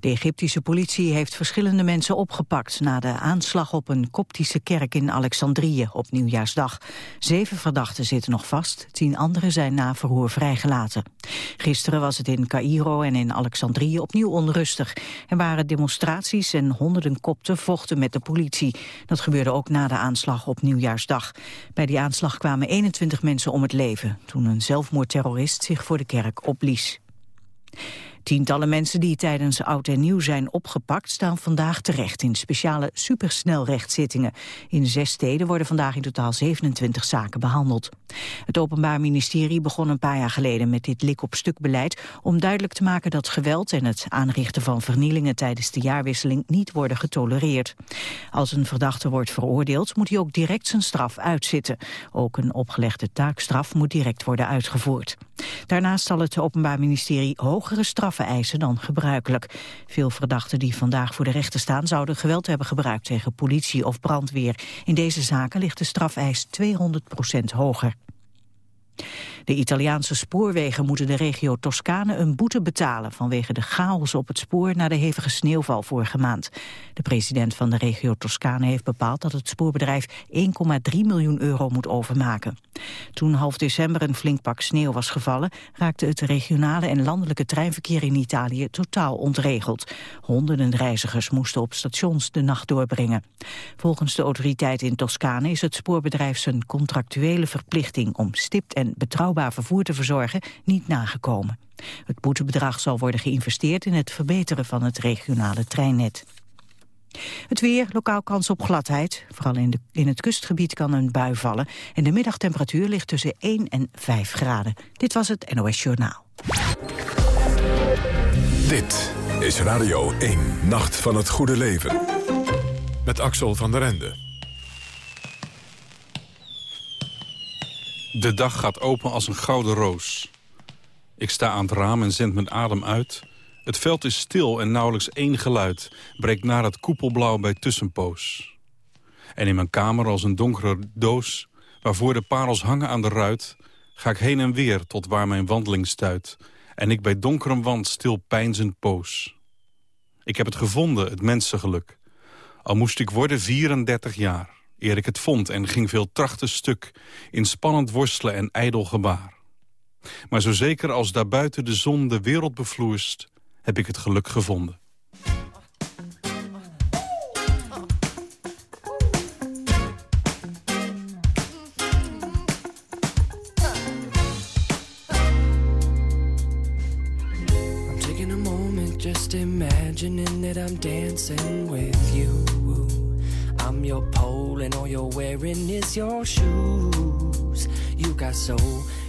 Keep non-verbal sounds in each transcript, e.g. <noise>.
De Egyptische politie heeft verschillende mensen opgepakt... na de aanslag op een koptische kerk in Alexandrië op Nieuwjaarsdag. Zeven verdachten zitten nog vast, tien anderen zijn na verhoor vrijgelaten. Gisteren was het in Cairo en in Alexandrië opnieuw onrustig. Er waren demonstraties en honderden kopten vochten met de politie. Dat gebeurde ook na de aanslag op Nieuwjaarsdag. Bij die aanslag kwamen 21 mensen om het leven... toen een zelfmoordterrorist zich voor de kerk opblies. Tientallen mensen die tijdens Oud en Nieuw zijn opgepakt... staan vandaag terecht in speciale supersnelrechtszittingen. In zes steden worden vandaag in totaal 27 zaken behandeld. Het Openbaar Ministerie begon een paar jaar geleden met dit lik-op-stuk beleid... om duidelijk te maken dat geweld en het aanrichten van vernielingen... tijdens de jaarwisseling niet worden getolereerd. Als een verdachte wordt veroordeeld, moet hij ook direct zijn straf uitzitten. Ook een opgelegde taakstraf moet direct worden uitgevoerd. Daarnaast zal het Openbaar Ministerie hogere straffen eisen dan gebruikelijk. Veel verdachten die vandaag voor de rechter staan... zouden geweld hebben gebruikt tegen politie of brandweer. In deze zaken ligt de strafeis 200% hoger. De Italiaanse spoorwegen moeten de regio Toscane een boete betalen vanwege de chaos op het spoor na de hevige sneeuwval vorige maand. De president van de regio Toscane heeft bepaald dat het spoorbedrijf 1,3 miljoen euro moet overmaken. Toen half december een flink pak sneeuw was gevallen, raakte het regionale en landelijke treinverkeer in Italië totaal ontregeld. Honderden reizigers moesten op stations de nacht doorbrengen. Volgens de autoriteit in Toscane is het spoorbedrijf zijn contractuele verplichting om stipt en betrouwbaar vervoer te verzorgen niet nagekomen. Het boetebedrag zal worden geïnvesteerd in het verbeteren van het regionale treinnet. Het weer, lokaal kans op gladheid. Vooral in, de, in het kustgebied kan een bui vallen. En de middagtemperatuur ligt tussen 1 en 5 graden. Dit was het NOS Journaal. Dit is Radio 1, Nacht van het Goede Leven. Met Axel van der Ende. De dag gaat open als een gouden roos. Ik sta aan het raam en zend mijn adem uit. Het veld is stil en nauwelijks één geluid... breekt naar het koepelblauw bij tussenpoos. En in mijn kamer als een donkere doos... waarvoor de parels hangen aan de ruit... ga ik heen en weer tot waar mijn wandeling stuit... en ik bij donkere wand stil pijnzend poos. Ik heb het gevonden, het mensengeluk. Al moest ik worden 34 jaar eer ik het vond en ging veel trachten stuk... in spannend worstelen en ijdel gebaar. Maar zo zeker als daarbuiten de zon de wereld bevloerst... heb ik het geluk gevonden. Imagining that I'm dancing with you I'm your pole and all you're wearing is your shoes. You got soul,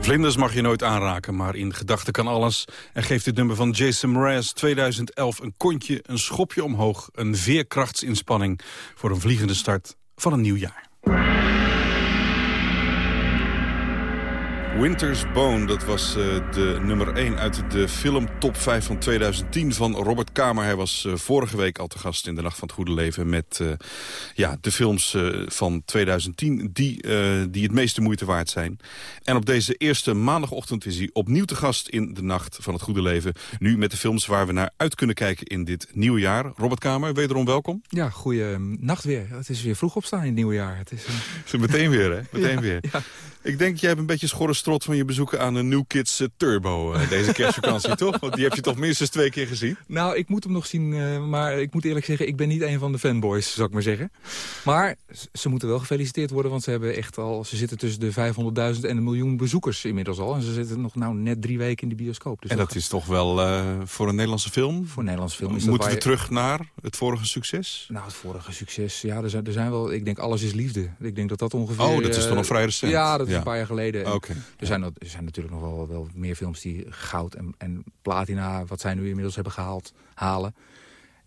Vlinders mag je nooit aanraken, maar in gedachten kan alles. En geeft dit nummer van Jason Mraz 2011 een kontje, een schopje omhoog... een veerkrachtsinspanning voor een vliegende start van een nieuw jaar. Winter's Bone, dat was eh, de nummer 1 uit de film Top 5 van 2010 van Robert Kamer. Hij was eh, vorige week al te gast in de Nacht van het Goede Leven... met eh, ja, de films van 2010 die, die het meeste moeite waard zijn. En op deze eerste maandagochtend is hij opnieuw te gast in de Nacht van het Goede Leven. Nu met de films waar we naar uit kunnen kijken in dit nieuwe jaar. Robert Kamer, wederom welkom. Ja, goeie nacht weer. Het is weer vroeg opstaan in het nieuwe jaar. Het is, <laughs> Meteen weer, hè? <laughs> Meteen Ja, weer. ja. Ik denk, jij hebt een beetje schorre strot van je bezoeken aan een New Kids eh, Turbo eh, deze kerstvakantie, <laughs> toch? Want die heb je toch minstens twee keer gezien? Nou, ik moet hem nog zien, eh, maar ik moet eerlijk zeggen... ik ben niet een van de fanboys, zou ik maar zeggen. Maar ze moeten wel gefeliciteerd worden, want ze hebben echt al... ze zitten tussen de 500.000 en een miljoen bezoekers inmiddels al. En ze zitten nog nou net drie weken in de bioscoop. Dus En dat is toch wel voor een Nederlandse film? voor een Nederlands film is dat Moeten we je- terug naar het vorige succes? Nou, het vorige succes, ja, er zijn, er zijn wel... ik denk alles is liefde. Ik denk dat dat ongeveer... Oh, dat is toch nog vrij recent? Ja, dat is Ja. een paar jaar geleden. Oké. Er zijn, er zijn natuurlijk nog wel, wel meer films die goud en, en platina, wat zij nu inmiddels hebben gehaald, halen.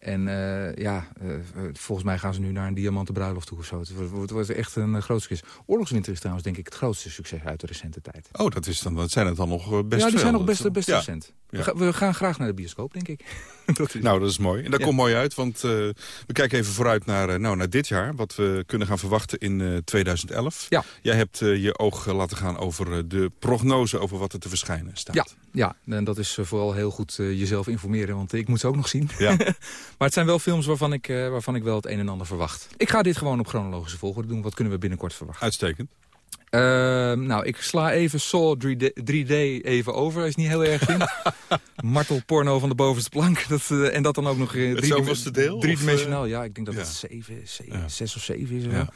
En eh, ja, eh, volgens mij gaan ze nu naar een diamanten bruiloft toe of zo. Het wordt, echt een uh, groot succes. Oorlogswinter is trouwens denk ik het grootste succes uit de recente tijd. Oh, dat, is dan, dat zijn het dan nog eh, best ja, die zijn nog best, best ja. recent. Ja. We, ga- we gaan graag naar de bioscoop, denk ik. <laughs> dat is, Nou, dat is mooi. En dat Ja. komt mooi uit, want eh, we kijken even vooruit naar, eh, nou, naar dit jaar. Wat we kunnen gaan verwachten in eh, 2011. Ja. Jij hebt eh, je oog eh, laten gaan over eh, de prognose over wat er te verschijnen staat. ja, ja, en dat is eh, vooral heel goed eh, jezelf informeren, want ik moet ze ook nog zien. Ja. <laughs> maar het zijn wel films waarvan ik, eh, waarvan ik wel het een en ander verwacht. Ik ga dit gewoon op chronologische volgorde doen. Wat kunnen we binnenkort verwachten? Uitstekend. Ehm, nou, ik sla even Saw 3D, 3D even over. Is niet heel erg in. <laughs> Martelporno van de bovenste plank. <laughs> Dat, eh, en dat dan ook nog eh, drie, zoveelste deel, driedimensionaal. Ja, ik denk dat ja. het zeven, zeven, Ja. zes of zeven is. of Ja. zo.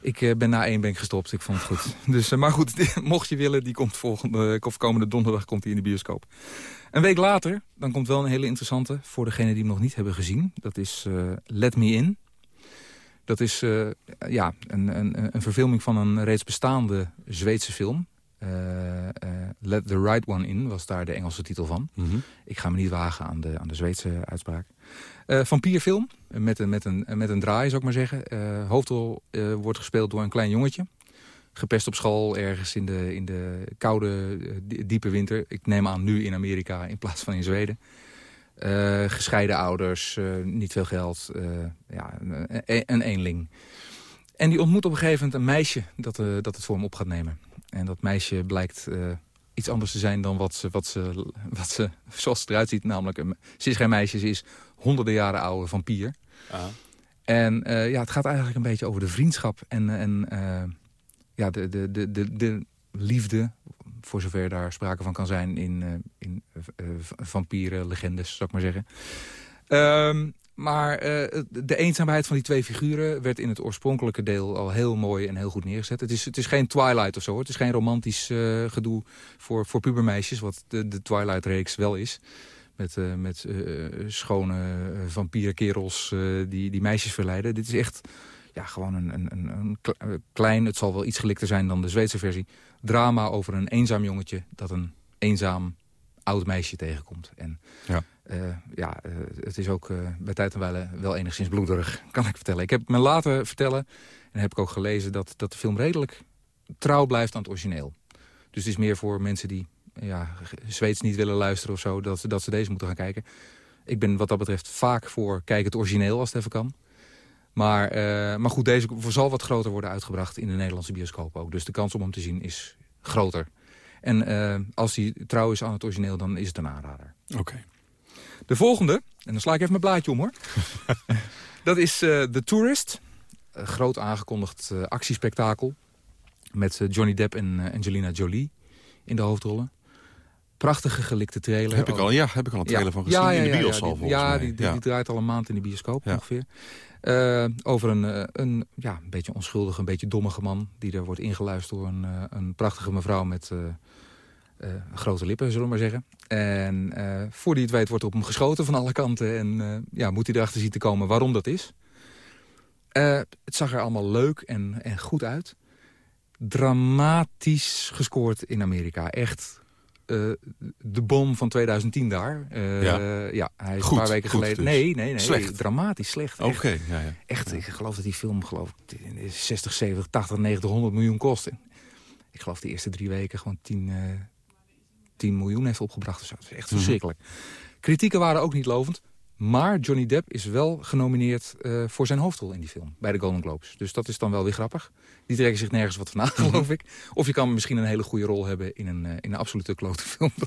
Ik eh, ben na één ben ik gestopt. Ik vond het goed. <laughs> Dus, eh, maar goed, mocht je willen, die komt volgende, of komende donderdag komt hij in de bioscoop. Een week later, dan komt wel een hele interessante... voor degenen die hem nog niet hebben gezien. Dat is eh, Let Me In. Dat is eh, ja, een, een, een verfilming van een reeds bestaande Zweedse film. Eh, eh, Let the Right One In was daar de Engelse titel van. Mhm. Ik ga me niet wagen aan de, aan de Zweedse uitspraak. Vampierfilm, met een, met, een, met een draai zou ik maar zeggen. Hoofdrol wordt gespeeld door een klein jongetje. Gepest op school ergens in de, in de koude, die- diepe winter. Ik neem aan nu in Amerika in plaats van in Zweden. Eh, gescheiden ouders, eh, niet veel geld, eh, ja, een, een, een eenling. En die ontmoet op een gegeven moment een meisje dat, dat het voor hem op gaat nemen. En dat meisje blijkt iets anders te zijn dan wat ze, wat ze, wat ze, <laughs> zoals het eruit ziet. Namelijk, een, ze is geen meisje, ze is honderden jaren oude vampier. En eh, ja, het gaat eigenlijk een beetje over de vriendschap en, en ja, de, de, de, de, de liefde, voor zover daar sprake van kan zijn in, eh, in eh, v- vampieren, legendes, zou ik maar zeggen. Ehm, maar eh, de eenzaamheid van die twee figuren werd in het oorspronkelijke deel al heel mooi en heel goed neergezet. Het is, het is geen Twilight of zo, hoor. het is geen romantisch eh, gedoe voor, voor pubermeisjes, wat de, de Twilight-reeks wel is. Met, met schone vampierkerels die, die meisjes verleiden. Dit is echt ja, gewoon een, een, een, klein, het zal wel iets gelikter zijn dan de Zweedse versie... drama over een eenzaam jongetje dat een eenzaam oud meisje tegenkomt. En ja, ja het is ook bij tijd en wijle wel enigszins bloederig, <laughs> kan ik vertellen. Ik heb me laten vertellen, en heb ik ook gelezen... dat, dat de film redelijk trouw blijft aan het origineel. Dus het is meer voor mensen die ja, Zweeds niet willen luisteren of zo... Dat, dat ze deze moeten gaan kijken. Ik ben wat dat betreft vaak voor kijk het origineel als het even kan. Maar, uh, maar goed, deze zal wat groter worden uitgebracht in de Nederlandse bioscoop ook. Dus de kans om hem te zien is groter. En uh, als hij trouw is aan het origineel, dan is het een aanrader. Oké. De volgende, en dan sla ik even mijn blaadje om hoor. <laughs> dat is uh, The Tourist. Een groot aangekondigd actiespektakel. Met Johnny Depp en Angelina Jolie in de hoofdrollen. Prachtige gelikte trailer. Heb ik al, ja, heb ik al een trailer van gezien ja, ja, in de bios al volgens ja, mij. Die, die, die, draait al een maand in de bioscoop ongeveer. Uh, over een, eh, een, ja, een beetje onschuldige, een beetje dommige man... die er wordt ingeluisterd door een, uh, een prachtige mevrouw met grote lippen, zullen we maar zeggen. En voor die het weet wordt op hem geschoten van alle kanten... en ja, moet hij erachter zien te komen waarom dat is. het zag er allemaal leuk en, en goed uit. Dramatisch gescoord in Amerika. Echt uh, de bom van 2010 daar. Uh, ja. ja. hij is goed, een paar weken geleden... Dus. Nee, nee, nee. Slecht. Dramatisch slecht. Oké, okay, ja, ja. Echt, ik geloof dat die film geloof ik, 60, 70, 80, 90, 100 miljoen kost. Ik geloof de eerste drie weken gewoon 10, uh, 10 miljoen heeft opgebracht. Dus dat is echt verschrikkelijk. Mm -hmm. Kritieken waren ook niet lovend. Maar Johnny Depp is wel genomineerd uh, voor zijn hoofdrol in die film. Bij de Golden Globes. Dus dat is dan wel weer grappig. Die trekken zich nergens wat van aan, <laughs> geloof ik. Of je kan misschien een hele goede rol hebben in een, uh, in een absolute klote <laughs> film. <laughs>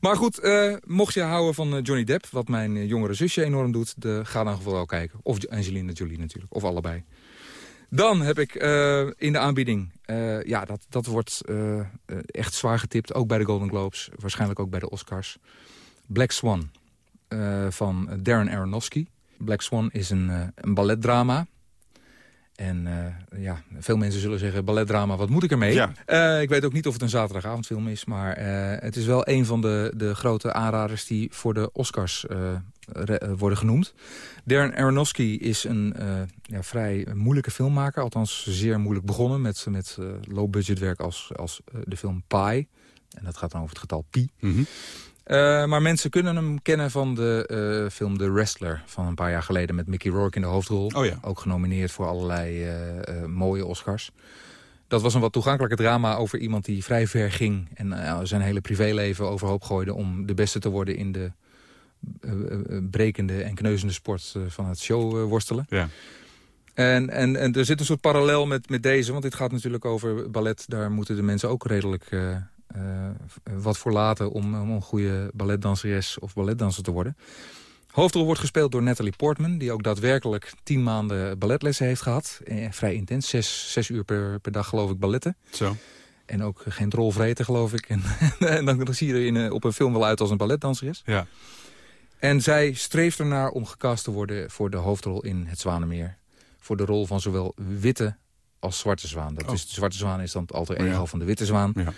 Maar goed, uh, mocht je houden van Johnny Depp... wat mijn jongere zusje enorm doet... De, ga dan vooral kijken. Of Angelina Jolie natuurlijk. Of allebei. Dan heb ik in de aanbieding... ja, dat, dat wordt echt zwaar getipt. Ook bij de Golden Globes. Waarschijnlijk ook bij de Oscars. Black Swan. Van Darren Aronofsky. Black Swan is een, een balletdrama. En uh, ja, veel mensen zullen zeggen, balletdrama, wat moet ik ermee? Ja. ik weet ook niet of het een zaterdagavondfilm is... maar het is wel een van de, de grote aanraders die voor de Oscars worden genoemd. Darren Aronofsky is een ja, vrij moeilijke filmmaker. Althans, zeer moeilijk begonnen met, met low-budget werk als, als de film Pi. En dat gaat dan over het getal pi. Mm -hmm. Uh, maar mensen kunnen hem kennen van de uh, film The Wrestler... van een paar jaar geleden met Mickey Rourke in de hoofdrol. Oh ja. Ook genomineerd voor allerlei uh, mooie Oscars. Dat was een wat toegankelijke drama over iemand die vrij ver ging... en zijn hele privéleven overhoop gooide... om de beste te worden in de brekende en kneuzende sport van het showworstelen. Ja. En, en, en er zit een soort parallel met, met deze, want dit gaat natuurlijk over ballet. Daar moeten de mensen ook redelijk wat voor laten om, om een goede balletdanseres of balletdanser te worden. Hoofdrol wordt gespeeld door Natalie Portman... die ook daadwerkelijk tien maanden balletlessen heeft gehad. Eh, vrij intens, zes, zes uur per, per dag geloof ik balletten. Zo. En ook geen drolvreten geloof ik. <laughs> En, en dan zie je er in, op een film wel uit als een balletdanseres. Ja. En zij streeft ernaar om gecast te worden voor de hoofdrol in Het Zwanemeer. Voor de rol van zowel witte als zwarte zwaan. Dat Oh. is, de zwarte zwaan is dan het alter ego ja. van de witte zwaan. Ja.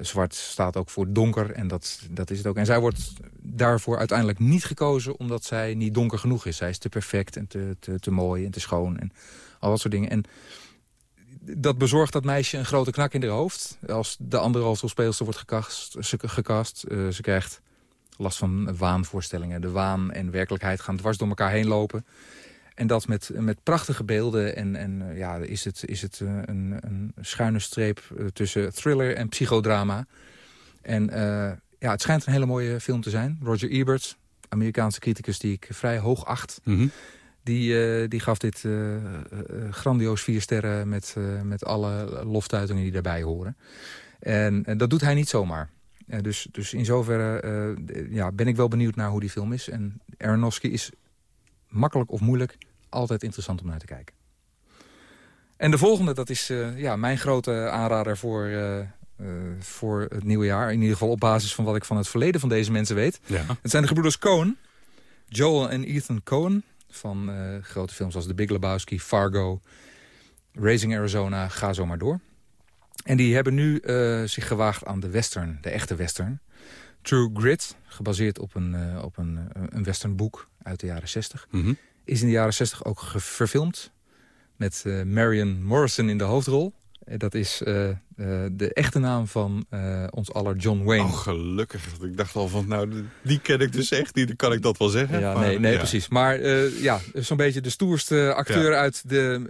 Zwart staat ook voor donker en dat, dat is het ook. En zij wordt daarvoor uiteindelijk niet gekozen omdat zij niet donker genoeg is. Zij is te perfect en te, te, te mooi en te schoon en al dat soort dingen. En dat bezorgt dat meisje een grote knak in haar hoofd. Als de andere hoofdrolspeelster wordt gekast, ze, gekast uh, ze krijgt last van waanvoorstellingen. De waan en werkelijkheid gaan dwars door elkaar heen lopen. En dat met, met prachtige beelden. En, en uh, ja, is het, is het uh, een, een schuine streep uh, tussen thriller en psychodrama. En ja, het schijnt een hele mooie film te zijn. Roger Ebert, Amerikaanse criticus die ik vrij hoog acht. Mm -hmm. die, die gaf dit grandioos vier sterren met, met alle loftuitingen die daarbij horen. En, en dat doet hij niet zomaar. dus, dus in zoverre ja, ben ik wel benieuwd naar hoe die film is. En Aronofsky is makkelijk of moeilijk, altijd interessant om naar te kijken. En de volgende, dat is uh, ja, mijn grote aanrader voor, uh, uh, voor het nieuwe jaar. In ieder geval op basis van wat ik van het verleden van deze mensen weet. Ja. Het zijn de gebroeders Cohen. Joel en Ethan Cohen. Van grote films als The Big Lebowski, Fargo, Raising Arizona. Ga zo maar door. En die hebben nu zich gewaagd aan de western, de echte western. True Grit, gebaseerd op een, op een, een western boek uit de jaren 60. Mhm. Is in de jaren 60 ook verfilmd met Marion Morrison in de hoofdrol. Dat is uh, de echte naam van uh, ons aller John Wayne. Oh, gelukkig. Ik dacht al van, nou, die ken ik dus echt niet. Dan kan ik dat wel zeggen. Ja, nee, nee precies. Maar uh, ja, zo'n beetje de stoerste acteur ja. uit de,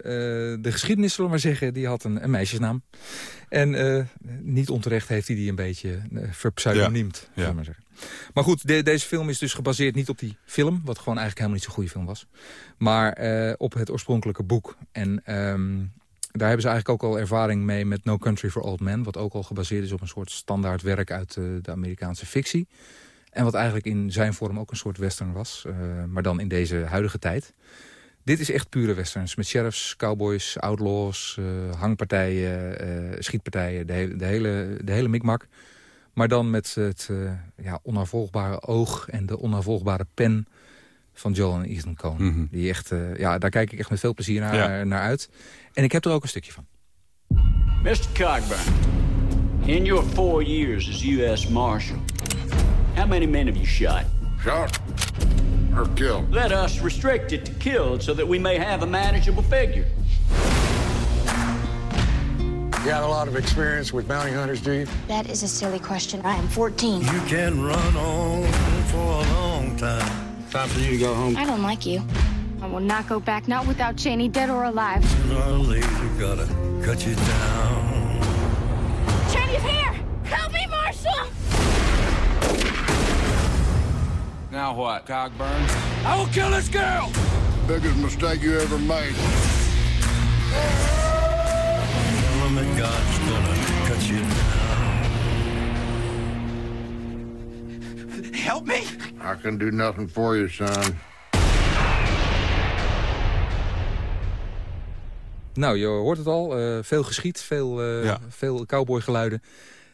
de geschiedenis, zullen we maar zeggen. Die had een, een meisjesnaam. En niet onterecht heeft hij die een beetje verpseudoniemd, ja. ja. maar zeggen. Maar goed, de, deze film is dus gebaseerd niet op die film... wat gewoon eigenlijk helemaal niet zo'n goede film was. Maar op het oorspronkelijke boek. En... Um, daar hebben ze eigenlijk ook al ervaring mee met No Country for Old Men... wat ook al gebaseerd is op een soort standaard werk uit uh, de Amerikaanse fictie. En wat eigenlijk in zijn vorm ook een soort western was. Uh, maar dan in deze huidige tijd. Dit is echt pure westerns. Met sheriffs, cowboys, outlaws, hangpartijen, schietpartijen. De, de, hele, de hele mikmak. Maar dan met het ja, onafvolgbare oog en de onafvolgbare pen van Joel en Ethan Coen. Mhm. Mm -hmm. Die echt, ja, daar kijk ik echt met veel plezier naar, Ja. naar uit. En ik heb er ook een stukje van. Mr. Cogburn, in your four years as U.S. Marshal, how many men have you shot? Shot or killed? Let us restrict it to killed so that we may have a manageable figure. You have a lot of experience with bounty hunters, do you? That is a silly question. I am 14. You can run on for a long time. Time for you to go home. I don't like you. I will not go back, not without Cheney, dead or alive. Sooner or later, gotta cut you down. Cheney's here! Help me, Marshal! Now what, Cogburn? I will kill this girl! Biggest mistake you ever made. Him that God's gonna cut you down. Help me! I can do nothing for you, son. Nou, je hoort het al. eh, veel geschiet, veel, eh Ja. veel cowboygeluiden.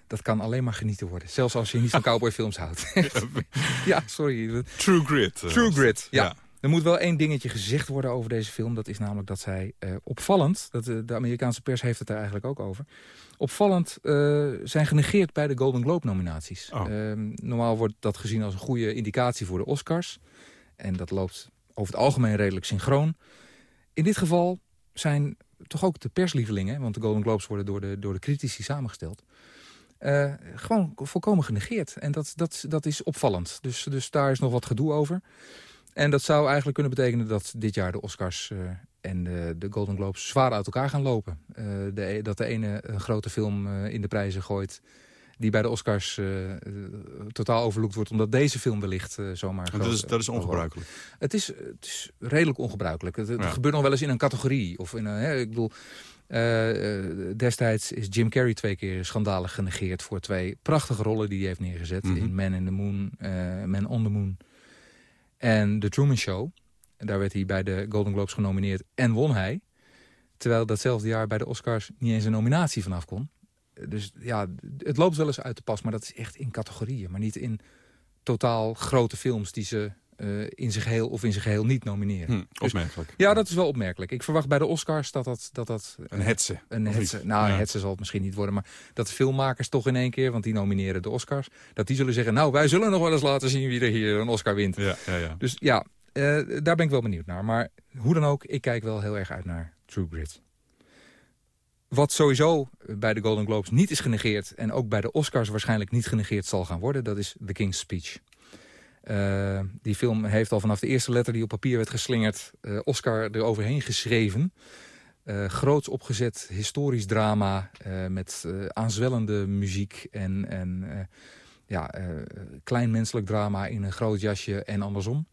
Dat kan alleen maar genieten worden. Zelfs als je niet van <laughs> cowboyfilms houdt. <laughs> ja, sorry. True Grit. eh, True Grit, ja. Er moet wel één dingetje gezegd worden over deze film. Dat is namelijk dat zij eh, opvallend... Dat, de, de Amerikaanse pers heeft het daar eigenlijk ook over... opvallend eh, zijn genegeerd bij de Golden Globe nominaties. Oh. Ehm, normaal wordt dat gezien als een goede indicatie voor de Oscars. En dat loopt over het algemeen redelijk synchroon. In dit geval zijn toch ook de perslievelingen... want de Golden Globes worden door de, door de critici samengesteld... eh, gewoon volkomen genegeerd. En dat, dat, dat is opvallend. Dus, dus daar is nog wat gedoe over. En dat zou eigenlijk kunnen betekenen dat dit jaar de Oscars eh, en de, de Golden Globes zwaar uit elkaar gaan lopen. Eh, de, dat de ene een grote film eh, in de prijzen gooit die bij de Oscars totaal overloekt wordt... omdat deze film wellicht zomaar... Dat is, dat is ongebruikelijk. het is, het is redelijk ongebruikelijk. Het, het Ja. gebeurt nog wel eens in een categorie. Of in een, hè, ik bedoel, destijds is Jim Carrey twee keer schandalig genegeerd... voor twee prachtige rollen die hij heeft neergezet. Mhm. In Man in the Moon, Man on the Moon en The Truman Show. Daar werd hij bij de Golden Globes genomineerd en won hij. Terwijl datzelfde jaar bij de Oscars niet eens een nominatie vanaf kon. Dus ja, het loopt wel eens uit de pas, maar dat is echt in categorieën. Maar niet in totaal grote films die ze eh, in zich geheel of in zich geheel niet nomineren. Hm, opmerkelijk. Ja, dat is wel opmerkelijk. Ik verwacht bij de Oscars dat dat... dat, dat Een hetze. een hetze, nou, Ja. een hetze zal het misschien niet worden. Maar dat filmmakers toch in één keer, want die nomineren de Oscars... dat die zullen zeggen, nou, wij zullen nog wel eens laten zien wie er hier een Oscar wint. Ja, ja, ja. Dus ja, eh, daar ben ik wel benieuwd naar. Maar hoe dan ook, ik kijk wel heel erg uit naar True Grit. Wat sowieso bij de Golden Globes niet is genegeerd... en ook bij de Oscars waarschijnlijk niet genegeerd zal gaan worden... dat is The King's Speech. Eh, die film heeft al vanaf de eerste letter die op papier werd geslingerd... eh, Oscar eroverheen geschreven. Eh, groots opgezet historisch drama met aanzwellende muziek... en, en ja, klein menselijk drama in een groot jasje en andersom.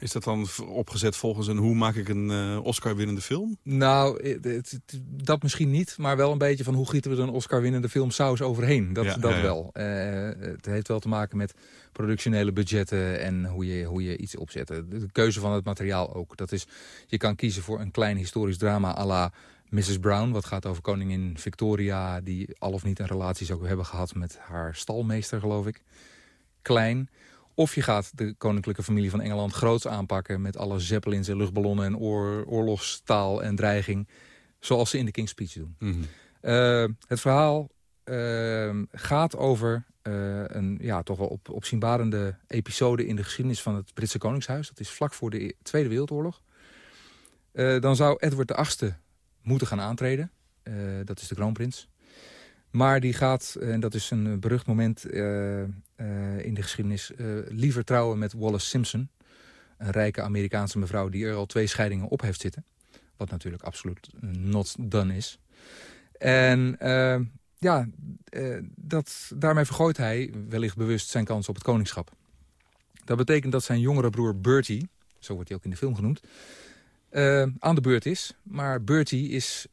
Is dat dan opgezet volgens een hoe maak ik een Oscar-winnende film? Nou, het- het- dat misschien niet, maar wel een beetje van hoe gieten we er een Oscar-winnende film saus overheen. Dat, Ja, dat ja, ja. wel. Het heeft wel te maken met productionele budgetten en hoe je, hoe je iets opzet. De, de keuze van het materiaal ook. Dat is, je kan kiezen voor een klein historisch drama à la Mrs. Brown. Wat gaat over koningin Victoria, die al of niet een relatie zou hebben gehad met haar stalmeester, geloof ik. Klein. Of je gaat de koninklijke familie van Engeland groots aanpakken... met alle zeppelins en luchtballonnen en oor, oorlogstaal en dreiging... zoals ze in de King's Speech doen. Mhm. Uh, het verhaal uh, gaat over een ja, toch wel op, opzienbarende episode in de geschiedenis van het Britse Koningshuis. Dat is vlak voor de e-, Tweede Wereldoorlog. dan zou Edward VIII moeten gaan aantreden. dat is de kroonprins. Maar die gaat, en dat is een berucht moment in de geschiedenis... liever trouwen met Wallace Simpson. Een rijke Amerikaanse mevrouw die er al twee scheidingen op heeft zitten. Wat natuurlijk absoluut not done is. En ja, uh, dat, daarmee vergooit hij wellicht bewust zijn kans op het koningschap. Dat betekent dat zijn jongere broer Bertie, zo wordt hij ook in de film genoemd, uh, aan de beurt is. Maar Bertie is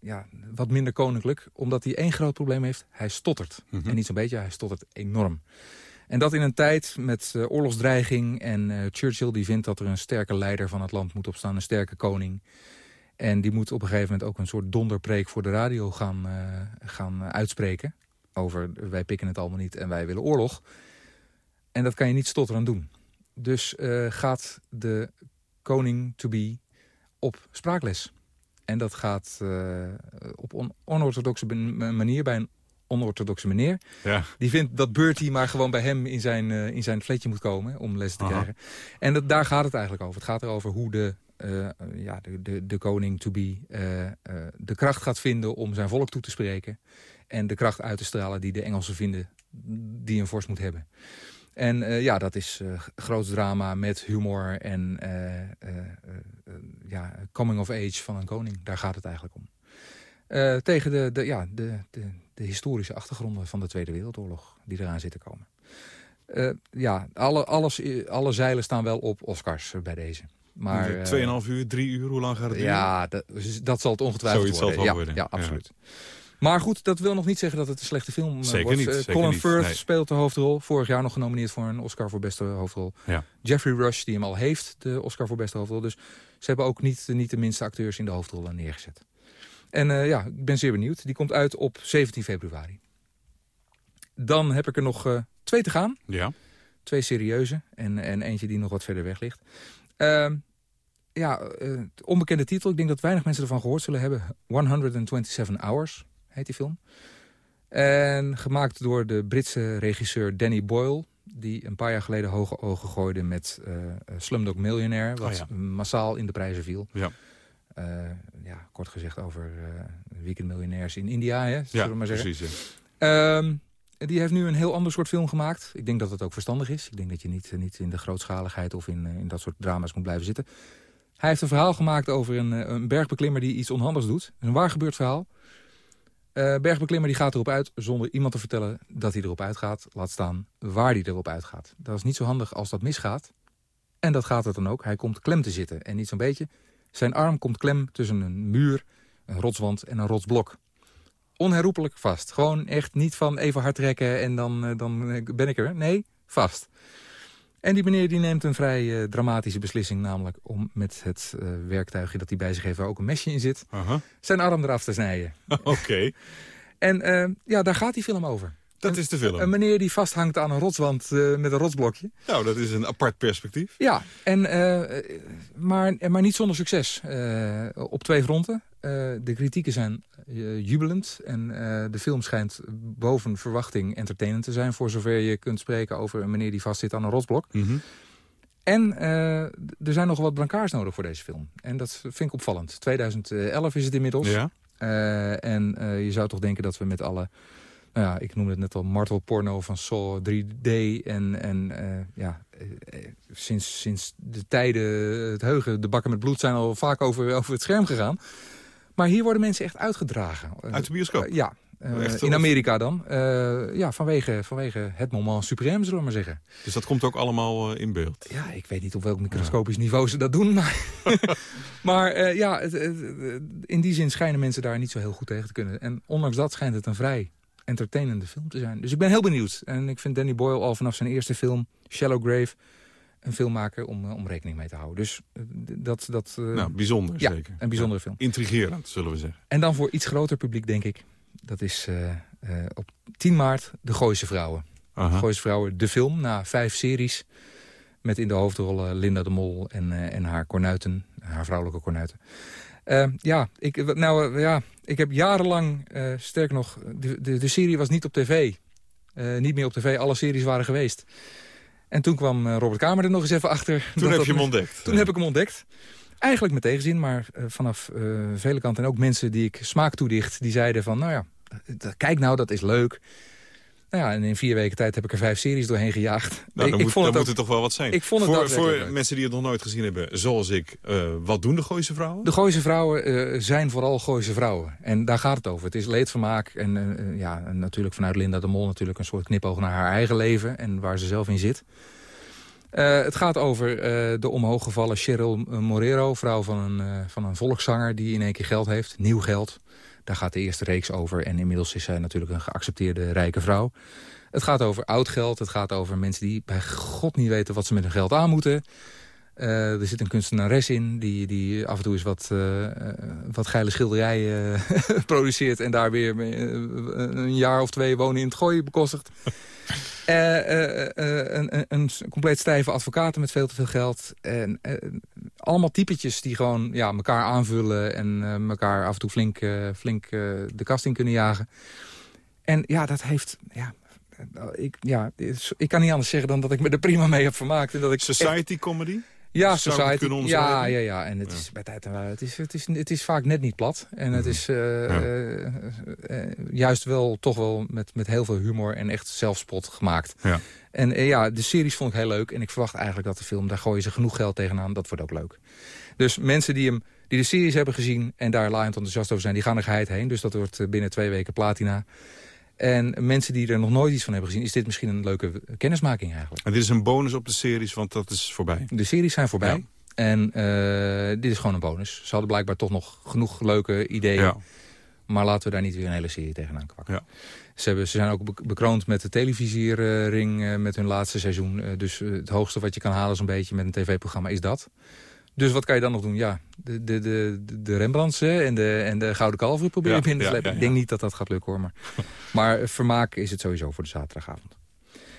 ja, wat minder koninklijk, omdat hij één groot probleem heeft. Hij stottert. Mm -hmm. En niet zo'n beetje, hij stottert enorm. En dat in een tijd met uh, oorlogsdreiging en Churchill die vindt dat er een sterke leider van het land moet opstaan, een sterke koning. En die moet op een gegeven moment ook een soort donderpreek voor de radio gaan, uh, gaan uitspreken. Over wij pikken het allemaal niet en wij willen oorlog. En dat kan je niet stotterend doen. Dus gaat de koning to be op spraakles. En dat gaat op on onorthodoxe manier bij een onorthodoxe meneer. Ja. Die vindt dat Bertie maar gewoon bij hem in zijn, uh, in zijn fletje moet komen om les te Aha. krijgen. En dat, daar gaat het eigenlijk over. Het gaat erover hoe de, ja, de, de, de koning to be uh, de kracht gaat vinden om zijn volk toe te spreken. En de kracht uit te stralen die de Engelsen vinden die een vorst moet hebben. En ja, dat is groot drama met humor en ja, coming of age van een koning. Daar gaat het eigenlijk om. Tegen de, de, ja, de, de, de, historische achtergronden van de Tweede Wereldoorlog die eraan zitten komen. Ja, alle, alles, alle zeilen staan wel op Oscars bij deze. Maar, uh, 2,5 uur, 3 uur, hoe lang gaat het duren? Ja, dat, dat zal het ongetwijfeld Zoiets worden. Zal het ja, worden. Ja, absoluut. Ja. Maar goed, dat wil nog niet zeggen dat het een slechte film zeker wordt. Niet, zeker Colin Firth nee. speelt de hoofdrol. Vorig jaar nog genomineerd voor een Oscar voor beste hoofdrol. Ja. Jeffrey Rush, die hem al heeft, de Oscar voor beste hoofdrol. Dus ze hebben ook niet, niet de minste acteurs in de hoofdrollen neergezet. En uh, ja, ik ben zeer benieuwd. Die komt uit op 17 februari. Dan heb ik er nog uh, twee te gaan. Ja. Twee serieuze en, en eentje die nog wat verder weg ligt. Uh, ja, uh, onbekende titel. Ik denk dat weinig mensen ervan gehoord zullen hebben. 127 Hours heet die film. En gemaakt door de Britse regisseur Danny Boyle. Die een paar jaar geleden hoge ogen gooide met uh, Slumdog Millionaire. Wat oh ja. massaal in de prijzen viel. Ja. Uh, ja, kort gezegd over weekendmiljonairs in India, hè, zullen ja, maar zeggen. precies. Ja. Um, die heeft nu een heel ander soort film gemaakt. Ik denk dat het ook verstandig is. Ik denk dat je niet, niet in de grootschaligheid of in, in dat soort drama's moet blijven zitten. Hij heeft een verhaal gemaakt over een, een bergbeklimmer die iets onhandigs doet. Een waar gebeurd verhaal. Bergbeklimmer die gaat erop uit zonder iemand te vertellen dat hij erop uitgaat. Laat staan waar hij erop uitgaat. Dat is niet zo handig als dat misgaat. En dat gaat het dan ook. Hij komt klem te zitten. En niet zo'n beetje. Zijn arm komt klem tussen een muur, een rotswand en een rotsblok. Onherroepelijk vast. Gewoon echt niet van even hard trekken en dan, dan ben ik er. Nee, vast. En die meneer die neemt een vrij uh, dramatische beslissing... namelijk om met het uh, werktuigje dat hij bij zich heeft... waar ook een mesje in zit, uh -huh. zijn arm eraf te snijden. <laughs> Oké. Okay. en ja, daar gaat die film over. Dat is de film. Een meneer die vasthangt aan een rotswand met een rotsblokje. Nou, dat is een apart perspectief. Ja, en, maar, maar niet zonder succes. Op twee fronten. De kritieken zijn jubelend. En de film schijnt boven verwachting entertainend te zijn... voor zover je kunt spreken over een meneer die vastzit aan een rotsblok. Mm -hmm. En er zijn nog wat brancards nodig voor deze film. En dat vind ik opvallend. 2011 is het inmiddels. Ja. en je zou toch denken dat we met alle nou ja, ik noemde het net al, martelporno van Saw 3D. En, en ja, sinds, sinds de tijden, het heugen, de bakken met bloed zijn al vaak over, over het scherm gegaan. Maar hier worden mensen echt uitgedragen. Uit de bioscoop? Uh, ja, in Amerika dan. ja, vanwege, vanwege het moment suprême, zullen we maar zeggen. Dus dat komt ook allemaal in beeld? Ja, ik weet niet op welk microscopisch ja. niveau ze dat doen. Maar, <laughs> maar ja, het, het, in die zin schijnen mensen daar niet zo heel goed tegen te kunnen. En ondanks dat schijnt het een vrij entertainende film te zijn. Dus ik ben heel benieuwd. En ik vind Danny Boyle al vanaf zijn eerste film, Shallow Grave... een filmmaker om, om rekening mee te houden. Dus dat... dat nou, bijzonder ja, zeker. een bijzondere ja, film. Intrigerend, zullen we zeggen. En dan voor iets groter publiek, denk ik. Dat is op 10 maart De Gooise Vrouwen. Aha. De Gooise Vrouwen, de film, na vijf series... met in de hoofdrollen Linda de Mol en, en haar kornuiten, haar vrouwelijke kornuiten. Uh, ja, ik, nou, uh, ja, ik heb jarenlang, uh, sterk nog, de, de, de, serie was niet op tv. Eh, niet meer op tv, alle series waren geweest. En toen kwam eh, Robert Kamer er nog eens even achter. Toen heb je hem ontdekt. Toen heb ik hem ontdekt. Eigenlijk met tegenzin, maar uh, vanaf uh, vele kanten... en ook mensen die ik smaak toedicht, die zeiden van... nou ja, kijk nou, dat is leuk. Nou ja, en in vier weken tijd heb ik er vijf series doorheen gejaagd. Nou, dan, <laughs> ik, moet, vond dan het moet toch wel wat zijn. Ik vond het voor voor mensen die het nog nooit gezien hebben, zoals ik... Uh, wat doen de Gooise vrouwen? De Gooise vrouwen zijn vooral Gooise vrouwen. En daar gaat het over. Het is leedvermaak. En ja, en natuurlijk vanuit Linda de Mol natuurlijk een soort knipoog naar haar eigen leven... en waar ze zelf in zit. Uh, het gaat over uh, de omhooggevallen Cheryl Morero, vrouw van een, uh, van een volkszanger die in één keer geld heeft, nieuw geld. Daar gaat de eerste reeks over en inmiddels is zij natuurlijk een geaccepteerde rijke vrouw. Het gaat over oud geld, het gaat over mensen die bij god niet weten wat ze met hun geld aan moeten. er zit een kunstenares in die, die af en toe eens wat, wat geile schilderijen <laughs> produceert... en daar weer een jaar of twee wonen in het gooien bekostigt. Een, een, een, compleet stijve advocaten met veel te veel geld. En, allemaal typetjes die gewoon ja, elkaar aanvullen... en elkaar af en toe flink, flink de kast in kunnen jagen. En ja, dat heeft... Ja, ik, ja, ik kan niet anders zeggen dan dat ik me er prima mee heb vermaakt. En dat ik Society comedy? Ja, society. Ja, ja, ja. En het is bij tijd en het is, het is, het is vaak net niet plat. En het is uh, ja. uh, uh, juist wel toch wel met, met heel veel humor en echt zelfspot gemaakt. Ja. En ja, de series vond ik heel leuk. En ik verwacht eigenlijk dat de film, daar gooien ze genoeg geld tegenaan. Dat wordt ook leuk. Dus mensen die, hem, die de series hebben gezien en daar laaiend enthousiast over zijn... die gaan er geheid heen. Dus dat wordt binnen twee weken platina. En mensen die er nog nooit iets van hebben gezien... is dit misschien een leuke kennismaking eigenlijk. En dit is een bonus op de series, want dat is voorbij. De series zijn voorbij. Ja. En uh, dit is gewoon een bonus. Ze hadden blijkbaar toch nog genoeg leuke ideeën. Ja. Maar laten we daar niet weer een hele serie tegenaan kwakken. Ja. Ze, hebben, ze zijn ook bekroond met de televisiering uh, met hun laatste seizoen. Uh, dus het hoogste wat je kan halen zo'n beetje met een tv-programma is dat. Dus wat kan je dan nog doen? Ja, de, de, de, de Rembrandts en de, en de Gouden Kalveren proberen ja, binnen te slepen. Ja, ja, Ik denk niet dat dat gaat lukken hoor. Maar, <laughs> maar vermaak is het sowieso voor de zaterdagavond.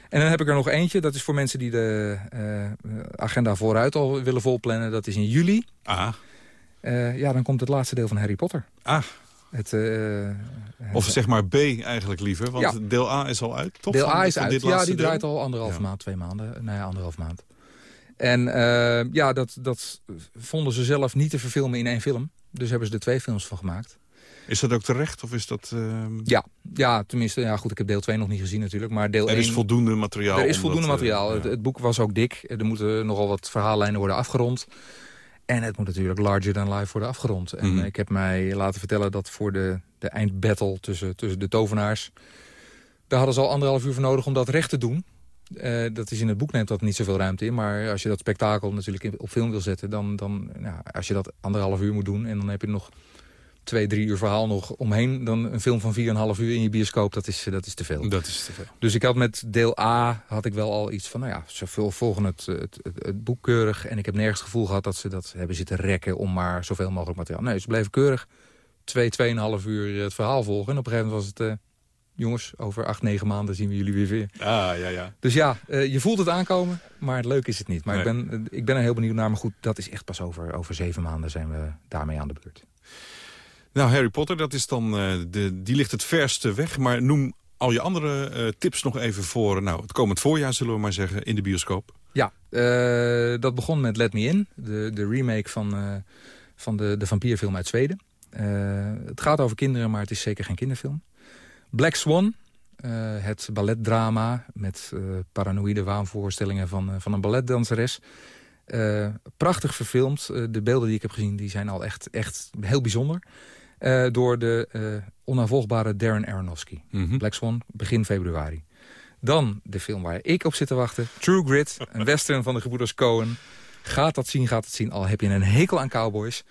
En dan heb ik er nog eentje. Dat is voor mensen die de uh, agenda vooruit al willen volplannen. Dat is in juli. Ah. Uh, ja, dan komt het laatste deel van Harry Potter. Ah. Het, of zeg maar B eigenlijk liever, want deel A is al uit, toch? Deel A is uit, ja, die draait al anderhalf maand, twee maanden. Nou ja, anderhalf maand. En uh, ja, dat, dat vonden ze zelf niet te verfilmen in één film. Dus hebben ze er twee films van gemaakt. Is dat ook terecht? Of is dat, uh... ja, ja, tenminste, ja, goed, ik heb deel 2 nog niet gezien natuurlijk. Maar deel er 1, is voldoende materiaal. Er is voldoende dat, materiaal. Uh, het, het, boek was ook dik. Er moeten nogal wat verhaallijnen worden afgerond. En het moet natuurlijk larger than life worden afgerond. En Mhm. mm. ik heb mij laten vertellen dat voor de, de eindbattle tussen, tussen de tovenaars... daar hadden ze al anderhalf uur voor nodig om dat recht te doen. Uh, dat is in het boek neemt dat niet zoveel ruimte in. Maar als je dat spektakel natuurlijk op film wil zetten... dan, dan nou, als je dat anderhalf uur moet doen... en dan heb je nog twee, drie uur verhaal nog omheen... dan een film van 4,5 uur in je bioscoop, dat is, dat is te veel. Dat is te veel. Dus ik had met deel A had ik wel al iets van... nou ja, ze volgen het, het, het, het boek keurig... en ik heb nergens het gevoel gehad dat ze dat hebben zitten rekken... om maar zoveel mogelijk materiaal... Nee, ze bleven keurig twee, tweeënhalf uur het verhaal volgen. En op een gegeven moment was het... Uh, jongens, over acht, negen maanden zien we jullie weer weer. Ah, ja, ja. Dus ja, uh, je voelt het aankomen, maar leuk is het niet. Maar nee. ik, ben, ik ben er heel benieuwd naar. Maar goed, dat is echt pas over, over zeven maanden zijn we daarmee aan de beurt. Nou, Harry Potter, dat is dan, uh, de, die ligt het verste weg. Maar noem al je andere uh, tips nog even voor nou, het komend voorjaar, zullen we maar zeggen, in de bioscoop. Ja, dat begon met Let Me In, de, de remake van, van de, de vampierfilm uit Zweden. het gaat over kinderen, maar het is zeker geen kinderfilm. Black Swan, uh, het balletdrama met uh, paranoïde waanvoorstellingen van, uh, van een balletdanseres. prachtig verfilmd. de beelden die ik heb gezien die zijn al echt, echt heel bijzonder. door de onnavolgbare Darren Aronofsky. Mhm. Mm -hmm. Black Swan, begin februari. Dan de film waar ik op zit te wachten. True Grit, een western van de gebroeders Cohen. Gaat dat zien, gaat het zien. Al heb je een hekel aan cowboys.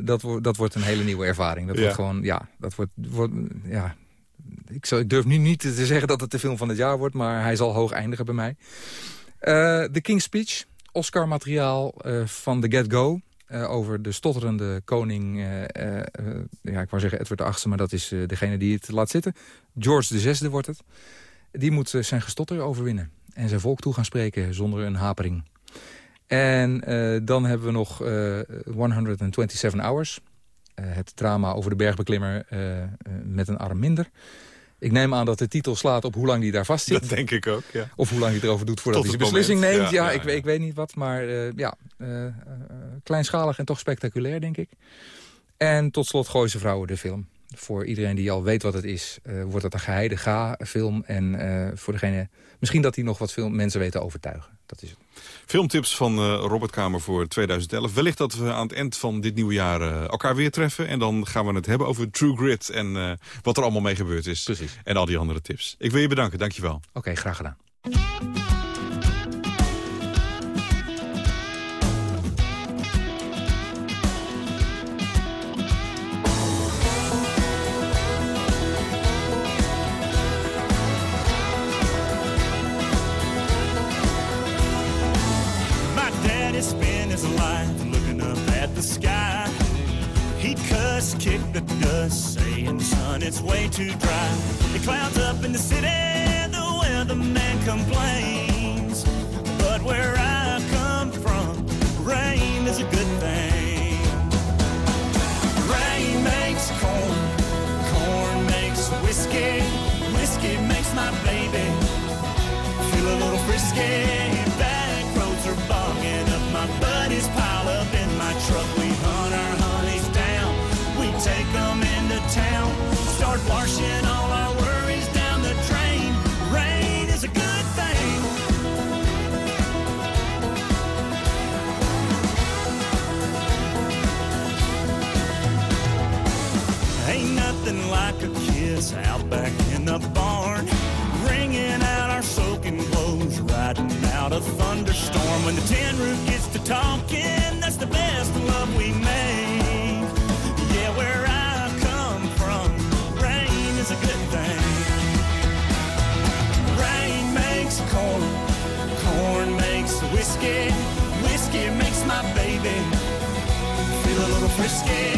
dat, wo dat wordt een hele nieuwe ervaring. Dat ja. wordt gewoon, ja, dat wordt, wordt ja, ik, zal, ik, durf nu niet te zeggen dat het de film van het jaar wordt... maar hij zal hoog eindigen bij mij. The uh, King's Speech, Oscar-materiaal uh, van The Get Go... Uh, over de stotterende koning, ja, ik wou zeggen Edward VIII... maar dat is degene die het laat zitten. George VI wordt het. Die moet zijn gestotter overwinnen. En zijn volk toe gaan spreken zonder een hapering. En dan hebben we nog 127 Hours... Uh, het drama over de bergbeklimmer uh, uh, met een arm minder. Ik neem aan dat de titel slaat op hoe lang die daar vast zit. Dat denk ik ook, ja. Of hoe lang hij erover doet voordat hij zijn het beslissing moment. neemt. Ja, Ja, ja, ik, weet niet wat, maar eh, ja, eh, eh, kleinschalig en toch spectaculair, denk ik. En tot slot Gooise Vrouwen, de film. Voor iedereen die al weet wat het is, eh, wordt het een geheide ga-film. En eh, voor degene, misschien dat hij nog wat veel mensen weet te overtuigen. Dat is het. Filmtips van eh, Robert Kamer voor 2011. Wellicht dat we aan het eind van dit nieuwe jaar eh, elkaar weer treffen. En dan gaan we het hebben over True Grit en eh, wat er allemaal mee gebeurd is. Precies. En al die andere tips. Ik wil je bedanken, dankjewel. Oké, graag gedaan. Kick the dust, saying, son, it's way too dry. It clouds up in the city, the weatherman complains. But where I come from, rain is a good thing. Rain makes corn, corn makes whiskey, whiskey makes my baby feel a little frisky. When the tin roof gets to talking, that's the best love we make. Yeah, where I come from, rain is a good thing. Rain makes corn, corn makes whiskey, whiskey makes my baby feel a little frisky.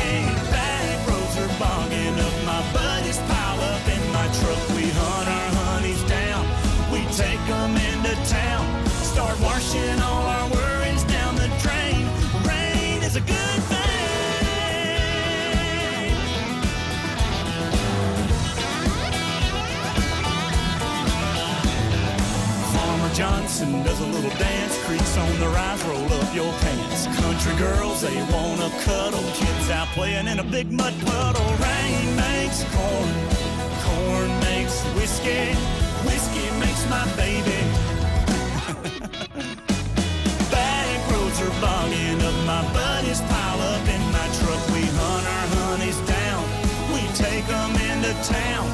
Back roads are bogging up. My buddies pile up in my truck. We hunt our honeys down. We take them into town. Start washing little dance, creaks on the rise, roll up your pants. Country girls, they wanna cuddle, kids out playing in a big mud puddle. Rain makes corn, corn makes whiskey, whiskey makes my baby. <laughs> Back roads are bogging up, my buddies pile up in my truck. We hunt our honeys down, we take them into town,